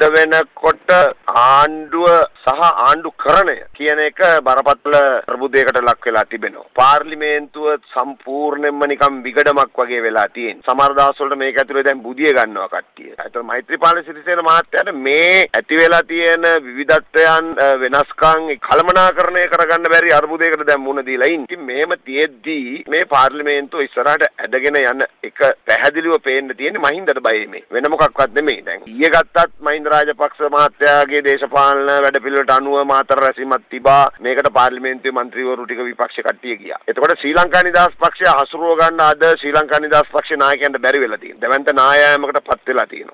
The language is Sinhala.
අද වෙනකොට ආණ්ඩුව සහ ආණ්ඩුකරණය කියන එක බරපතල ප්‍රබුදයකට ලක් වෙලා තිබෙනවා. පාර්ලිමේන්තුව සම්පූර්ණයෙන්ම නිකම් විගඩමක් වගේ වෙලා තියෙන. සමහර දවස්වලට මේක ඇතුලේ දැන් බුදිය ගන්නවා කට්ටිය. ඒතර මෛත්‍රීපාල සිරිසේන මහත්තයාට මේ ඇති වෙලා තියෙන විවිධත්වයන් වෙනස්කම් කළමනාකරණය කරගන්න බැරි අර්බුදයකට දැන් මුහුණ දීලා ඉන්නේ. ඉතින් මෙහෙම තියෙද්දී මේ පාර්ලිමේන්තුව ඉස්සරහට ඇදගෙන යන එක පැහැදිලිව පේන්න තියෙන්නේ මහින්දට බය මේ. වෙන මොකක්වත් නෙමෙයි. දැන් ඊයේ ගත්තත් මහින්ද රාජපක්ෂ මහත්තයාගේ රටේ දේශපාලන වැඩපිළිවෙලට අනුව මාතර රැසීමක් තිබා මේකට පාර්ලිමේන්තුවේ മന്ത്രിවරු ටික විපක්ෂ කට්ටිය ගියා. එතකොට ශ්‍රී ලංකා නිදහස් පක්ෂය හසුරුව ගන්න අද ශ්‍රී ලංකා නිදහස් පක්ෂේ නායකයන්ට බැරි වෙලා තියෙනවා. දැවැන්ත නායෑමකට පත් වෙලා තියෙනවා.